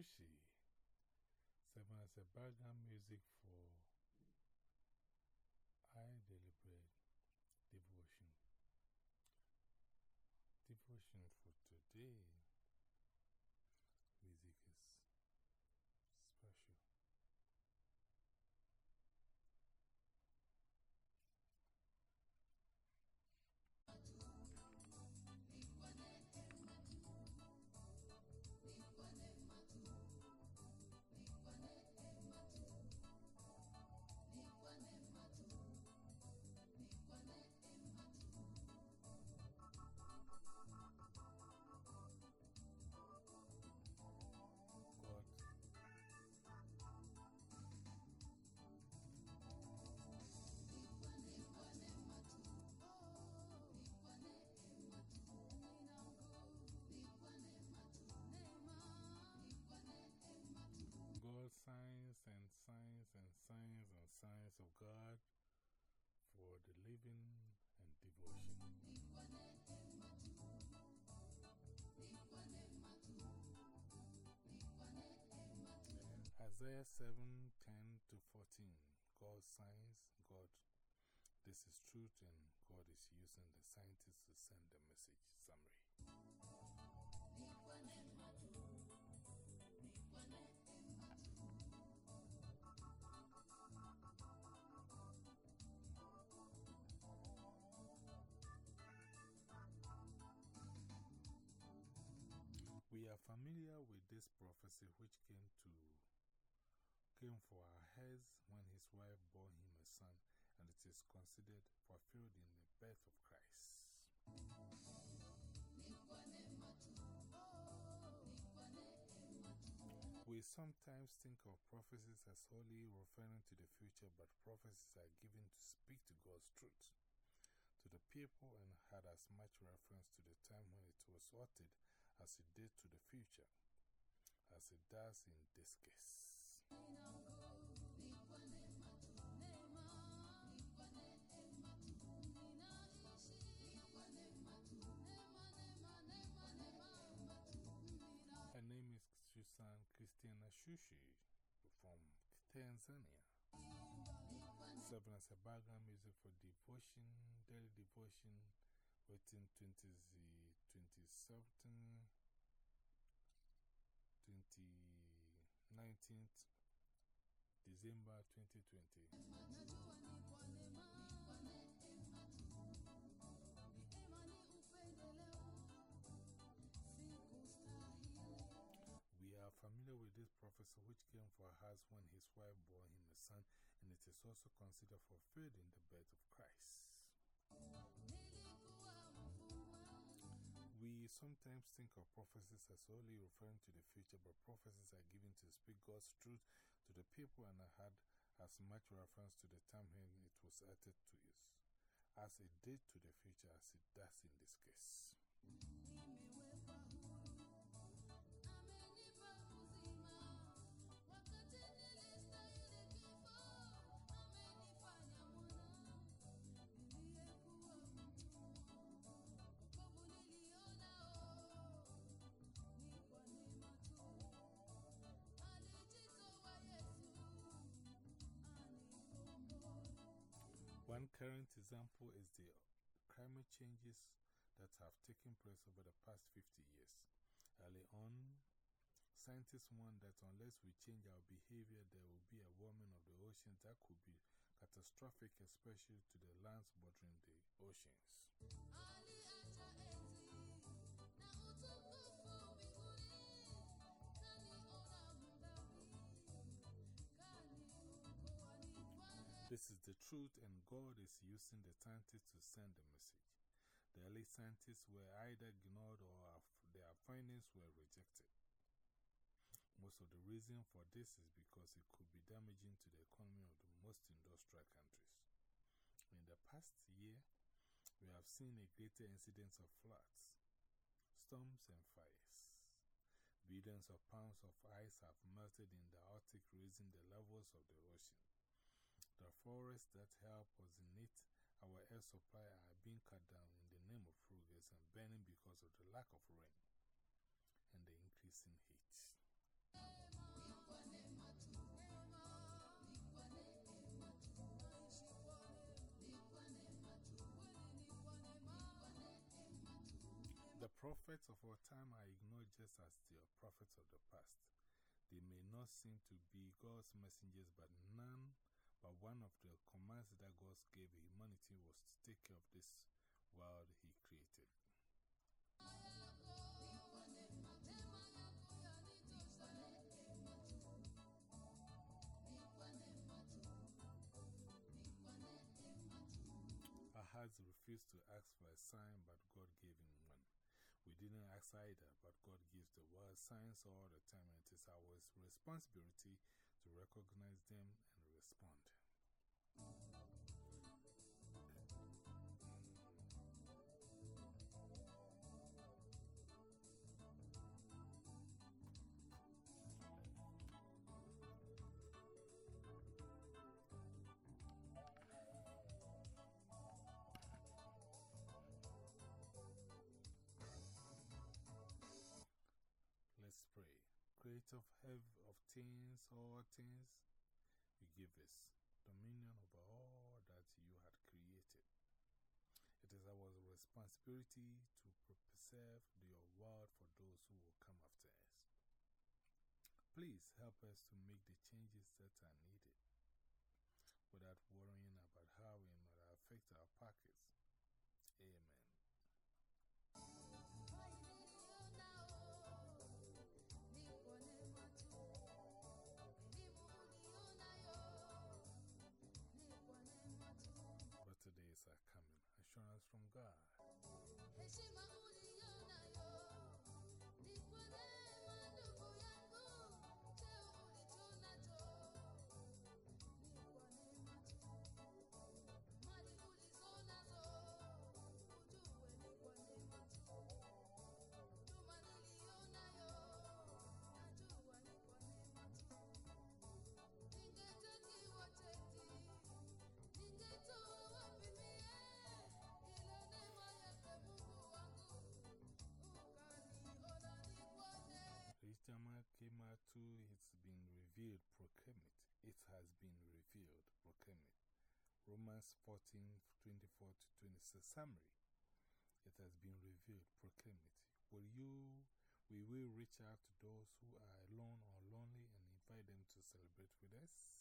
Sushi. Serving as a background music for of God for the living and devotion. Isaiah 7 10 to 14. God signs, God. This is truth, and God is using the scientists to send the message summary. Are familiar with this prophecy which came to came for our heads when his wife bore him a son, and it is considered fulfilled in the birth of Christ. We sometimes think of prophecies as only referring to the future, but prophecies are given to speak to God's truth to the people and had as much reference to the time when it was uttered as it did to the future, as it does in this case. Her name is Susan Christina Shusho from Tanzania. Serving as a background music for devotion, daily devotion, written 20, 27, 19th December 2020. We are familiar with this prophecy which came for us when his wife bore him a son, and it is also considered fulfilled in the birth of Christ. Sometimes think of prophecies as only referring to the future, but prophecies are given to speak God's truth to the people and I had as much reference to the time when it was uttered to us, as it did to the future as it does in this case. Current example is the climate changes that have taken place over the past 50 years. Early on, scientists warned that unless we change our behavior, there will be a warming of the oceans that could be catastrophic, especially to the lands bordering the oceans. Truth, and God is using the scientists to send the message. The early scientists were either ignored or their findings were rejected. Most of the reason for this is because it could be damaging to the economy of the most industrial countries. In the past year, we have seen a greater incidence of floods, storms, and fires. Billions of pounds of ice have melted in the Arctic, raising the levels of the ocean. The forests that help us in it, our air supply are being cut down in the name of progress and burning because of the lack of rain and the increasing heat. The prophets of our time are ignored just as the prophets of the past. They may not seem to be God's messengers, but none but one of the commands that God gave humanity was to take care of this world He created. Ahaz refused to ask for a sign, but God gave him one. We didn't ask either, but God gives the world signs all the time, and it is our responsibility to recognize them and respond. Let's pray. Creator of of things, all things, you give us dominion over all that you had created. It is our responsibility to preserve your word for those who will come after us. Please help us to make the changes that are needed without worrying about how it might affect our pockets. 14 24 to 26 summary. It has been revealed, proclaim it. Will you, we will reach out to those who are alone or lonely and invite them to celebrate with us.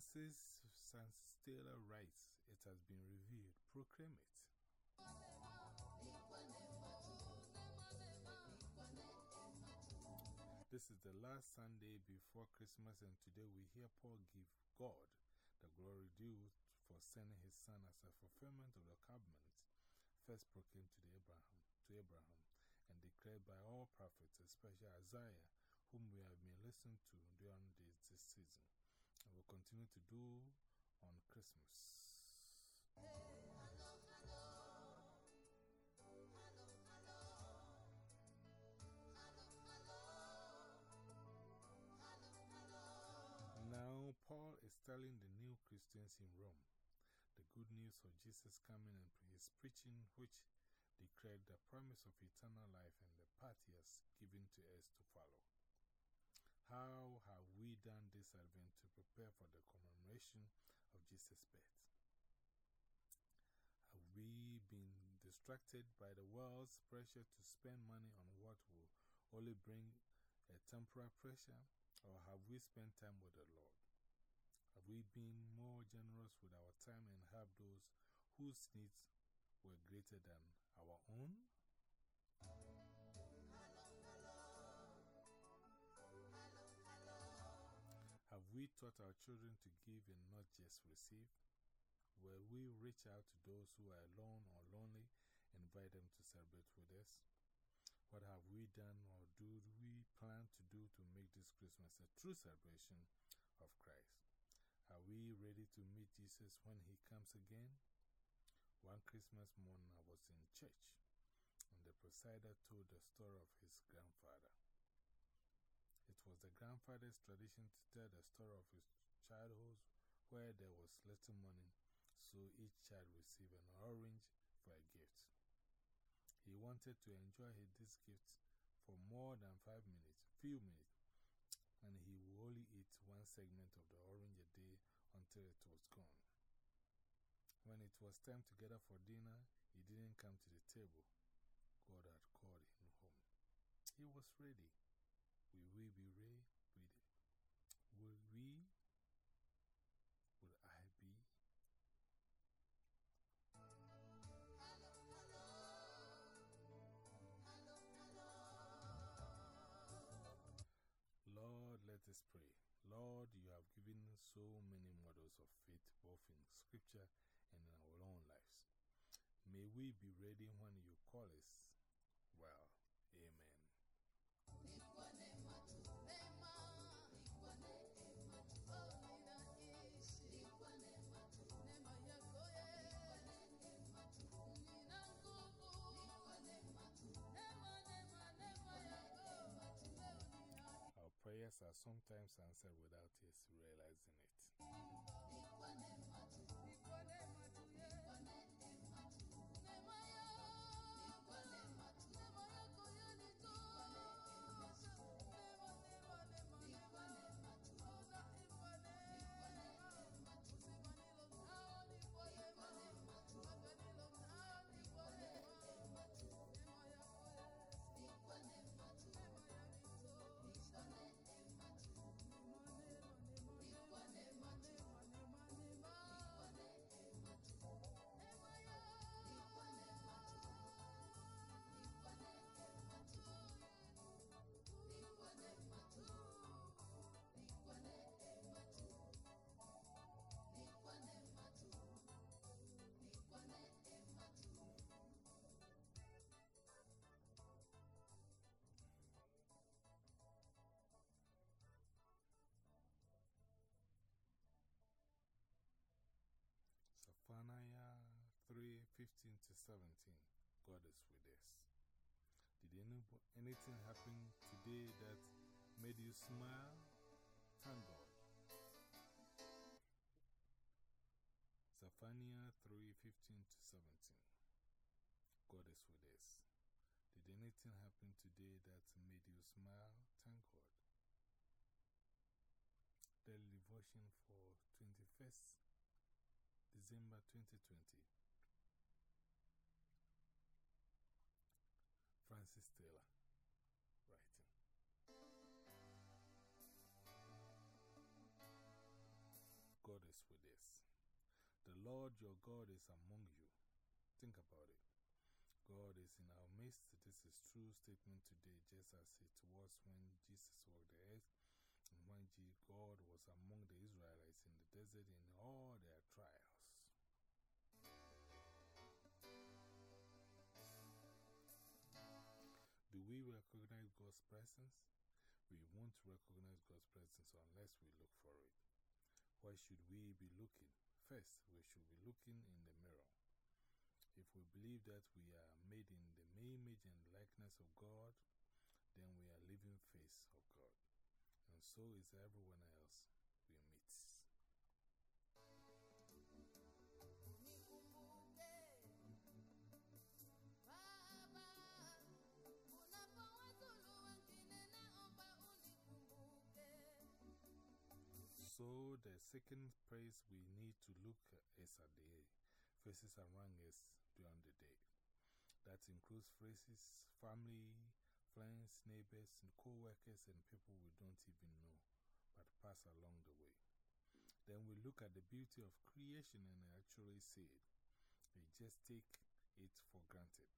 Francis Sanstella writes, It has been revealed. Proclaim it. This is the last Sunday before Christmas, and today we hear Paul give God the glory due for sending his son as a fulfillment of the covenant first proclaimed to, Abraham, to Abraham and declared by all prophets, especially Isaiah, whom we have been listening to during this, this season continue to do on Christmas. Now, Paul is telling the new Christians in Rome the good news of Jesus coming and his preaching, which declared the promise of eternal life and the path he has given to us to follow. How have we done this Advent to prepare for the commemoration of Jesus' birth? Have we been distracted by the world's pressure to spend money on what will only bring a temporary pressure, or have we spent time with the Lord? Have we been more generous with our time and helped those whose needs were greater than our own? We taught our children to give and not just receive? Will we reach out to those who are alone or lonely and invite them to celebrate with us? What have we done or do we plan to do to make this Christmas a true celebration of Christ? Are we ready to meet Jesus when he comes again? One Christmas morning, I was in church, and the presider told the story of his grandfather. It was the grandfather's tradition to tell the story of his childhood where there was little money, so each child received an orange for a gift. He wanted to enjoy this gift for more than five minutes, few minutes, and he would only eat one segment of the orange a day until it was gone. When it was time to get up for dinner, he didn't come to the table. God had called him home. He was ready. Will we be ready? Will we? Will I be? Lord, let us pray. Lord, you have given so many models of faith, both in scripture and in our own lives. May we be ready when you call us. Well, are sometimes answered without us realizing it. 15 to 17. God is with us. Did anything happen today that made you smile? Thank God. Zephaniah 3 15 to 17. God is with us. Did anything happen today that made you smile? Thank God. Daily devotion for 21st December 2020. Lord your God is among you. Think about it. God is in our midst. This is true statement today, just as it was when Jesus walked the earth and when God was among the Israelites in the desert in all their trials. Do we recognize God's presence? We won't recognize God's presence unless we look for it. Why should we be looking? First, we should be looking in the mirror. If we believe that we are made in the image and likeness of God, then we are living face of God. And so is everyone else second place we need to look is at the faces around us during the day. That includes faces, family, friends, neighbors, and co workers, and people we don't even know but pass along the way. Then we look at the beauty of creation and actually see it. We just take it for granted.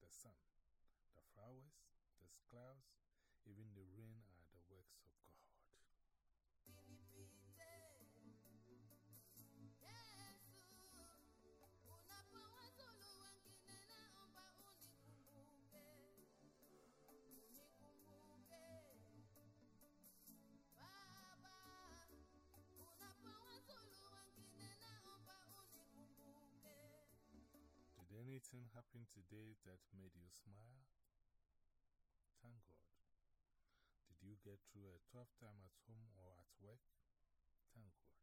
The sun, the flowers, the clouds, even the rain are anything happen today that made you smile? Thank God. Did you get through a tough time at home or at work? Thank God.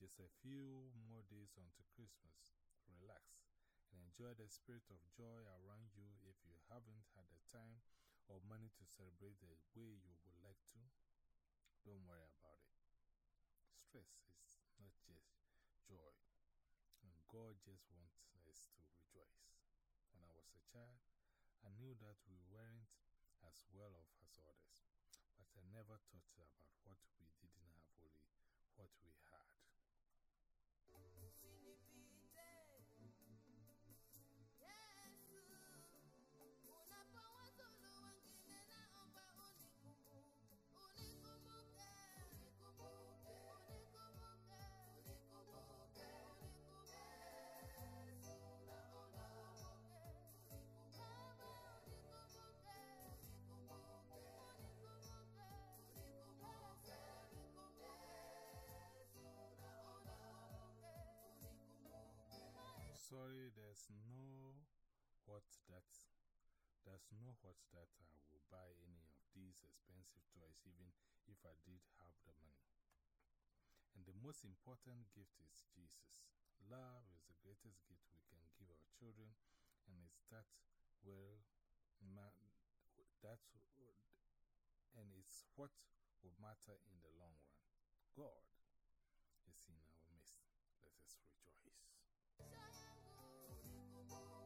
Just a few more days until Christmas. Relax and enjoy the spirit of joy around you if you haven't had the time or money to celebrate the way you would like to. Don't worry about it. Stress is not just joy, God just wants us to rejoice. When I was a child, I knew that we weren't as well off as others, but I never thought about what we didn't have, only there's no what that. There's no what that I will buy any of these expensive toys, even if I did have the money. And the most important gift is Jesus. Love is the greatest gift we can give our children, and it's that well, that's, and it's what will matter in the long run. God is in our midst. Let us rejoice. Let us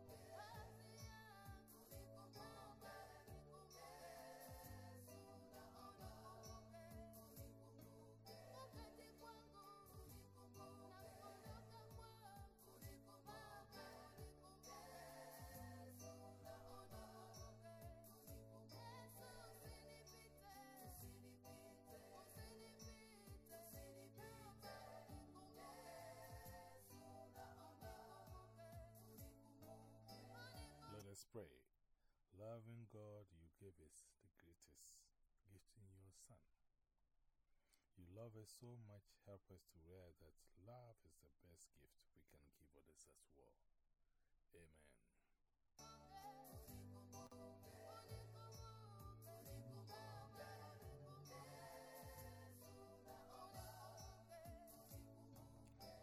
pray. Loving God, you gave us the greatest gift in your Son. You love us so much, help us to realize that love is the best gift we can give others as well. Amen.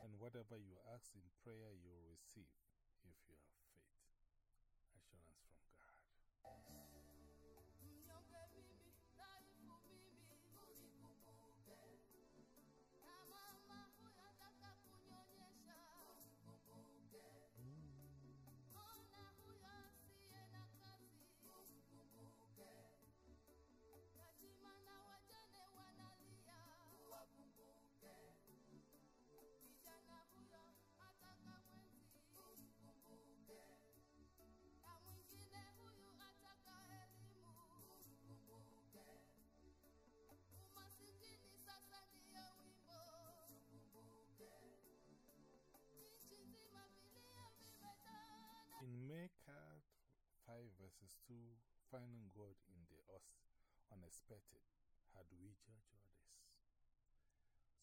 And whatever you ask in prayer, you will receive verses 2, finding God in the unexpected, how do we judge others?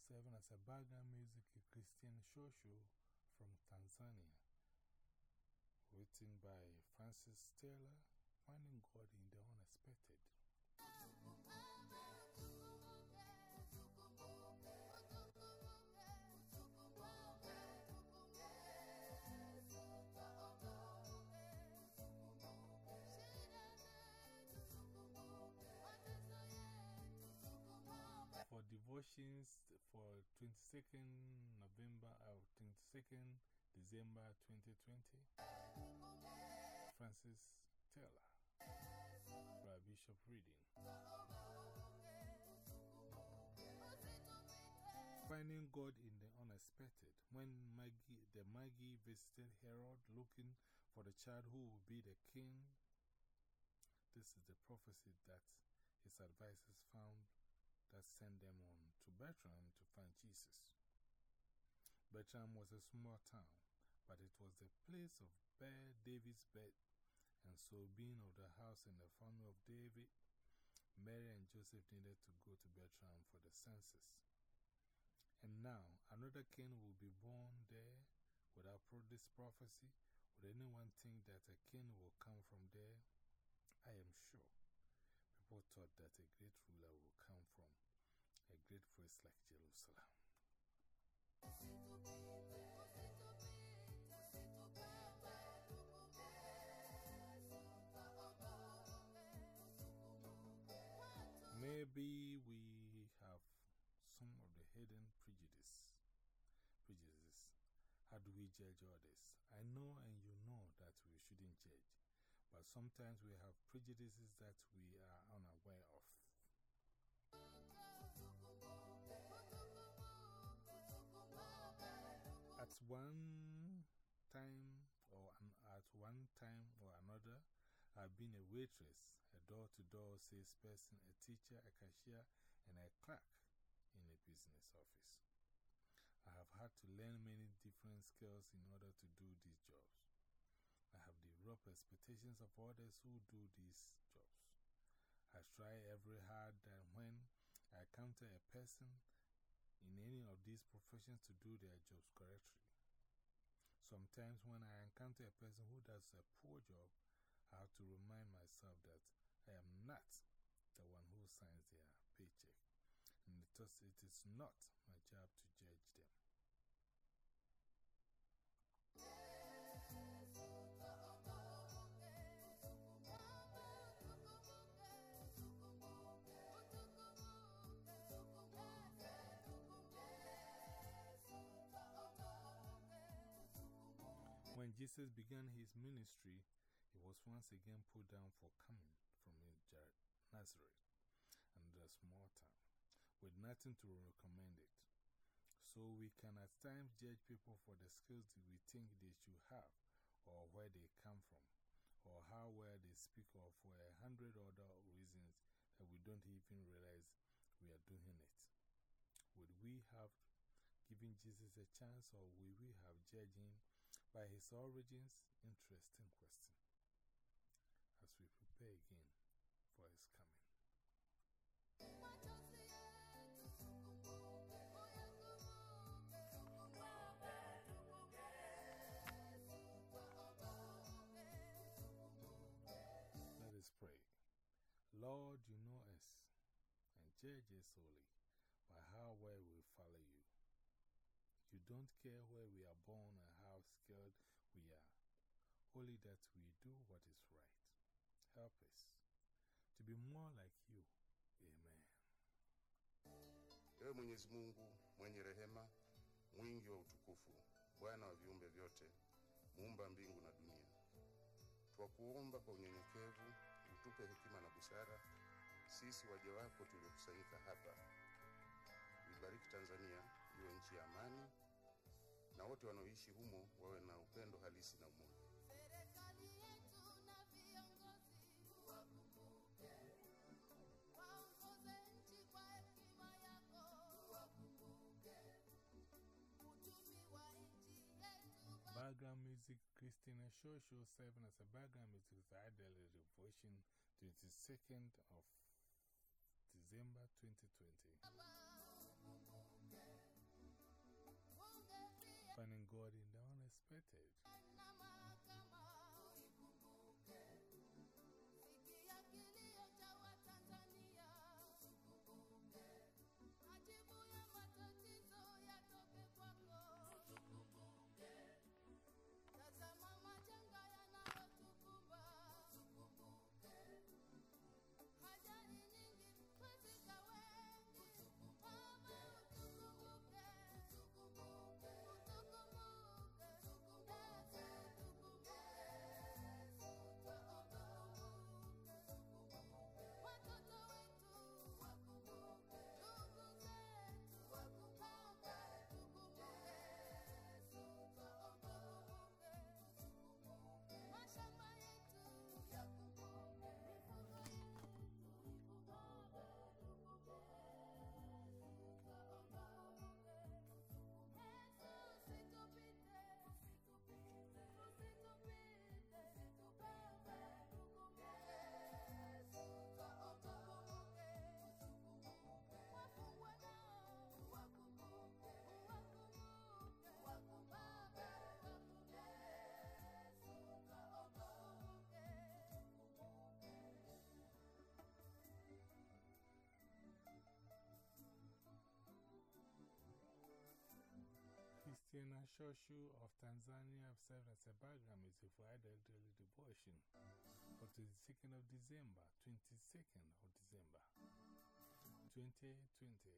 Serving as a background music, a Christian Shusho from Tanzania, written by Francis Taylor, Finding God in the Unexpected. For for 22nd November uh, or 22nd December 2020, Francis Taylor, by Bishop Reading. Finding God in the unexpected. When Maggie, the Magi visited Herod looking for the child who would be the king, this is the prophecy that his advisors found that sent them on to Bethlehem to find Jesus. Bethlehem was a small town, but it was the place of David's birth, and so, being of the house and the family of David, Mary and Joseph needed to go to Bethlehem for the census. And now, another king will be born there without this prophecy. Would anyone think that a king will come from there? I am sure people thought that a great ruler will come from a great place like Jerusalem. Maybe we have some of the hidden prejudice, prejudices. How do we judge others? I know and you know that we shouldn't judge but sometimes we have prejudices that we are unaware of. At one time or an, at one time or another, I've been a waitress, a door to door salesperson, a teacher, a cashier, and a clerk in a business office. I have had to learn many different skills in order to do these jobs. I expectations of others who do these jobs. I try every hard that when I encounter a person in any of these professions to do their jobs correctly. Sometimes, when I encounter a person who does a poor job, I have to remind myself that I am not the one who signs their paycheck, and it is not my job to judge them. When Jesus began his ministry, he was once again put down for coming from Nazareth and a small town with nothing to recommend it. So we can at times judge people for the skills that we think they should have, or where they come from, or how well they speak, or for a hundred other reasons that we don't even realize we are doing it. Would we have given Jesus a chance, or would we have judged him by his origins? Interesting question. As we prepare again for his coming. Let us pray. Lord, you know us and judge us solely by how well we follow you. You don't care where we are born how skilled we are, only that we do what is right. Help us to be more like you. Amen. Ewe Mwenyezi Mungu mwenye rehema, mwingi wa utukufu, Bwana wa viumbe vyote, muumba mbingu na dunia, twakuomba kwa unyenyekevu utupe hekima na busara, sisi waja wako tuliokusanyika hapa. Ibariki Tanzania iwe nchi ya amani, na wote wanaoishi humo wawe na upendo halisi na umoja. Serikali yetu na viongozi wakumbuke, waongoze nchi kwa hekima yako, wakumbuke uchumi wa nchi yetu. Background music Christina Show Show serving as a background music for Revolution 22nd of December 2020. Finding God in the unexpected. Christina Shusho of Tanzania have served as a background music for Daily Devotion for the 2nd of December, 22nd of December. 2020.